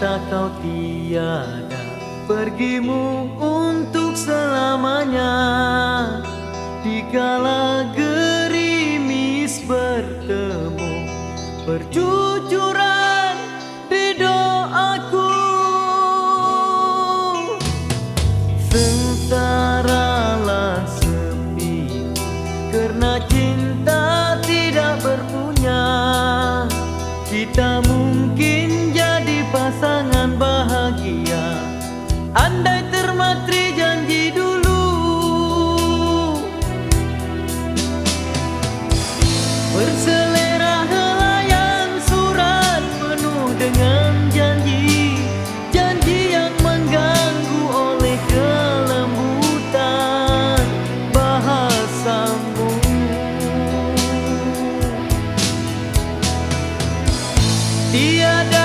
Ternyata kau tiada Pergimu untuk selamanya. Dikala gerimis bertemu Perjujuran di doaku. Sengsaralah mungkin jadi pasangan bahagia. Andai termatri janji dulu. Bersama Tiada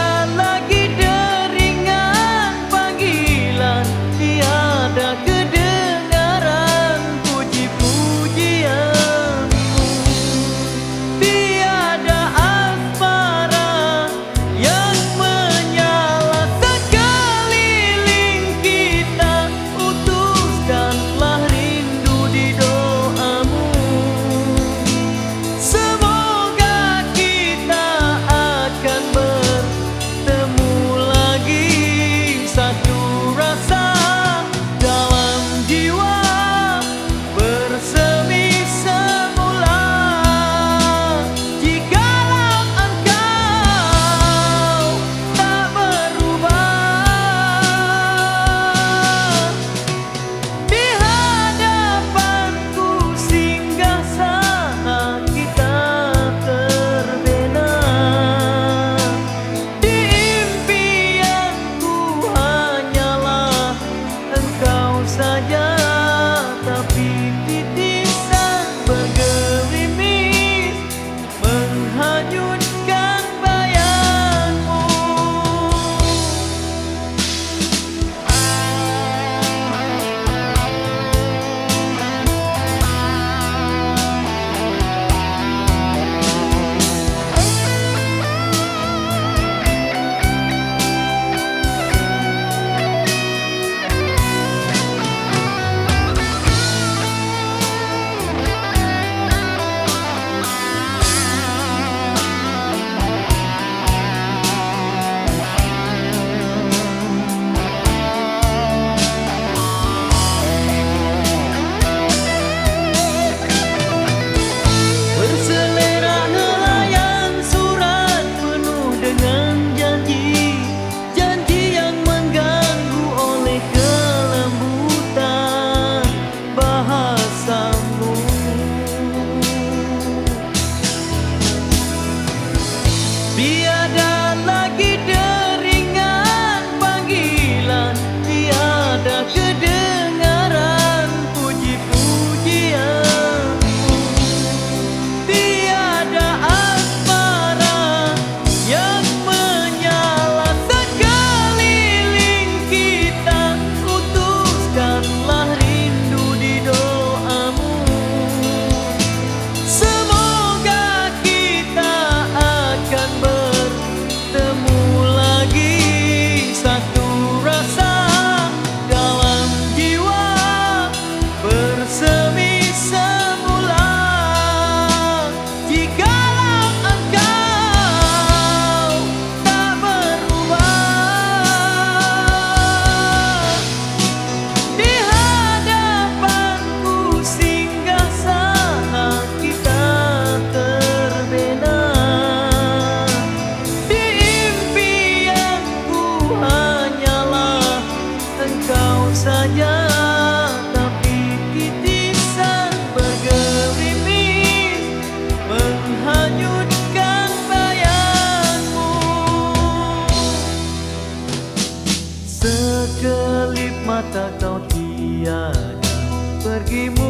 mata kau tiada. Pergimu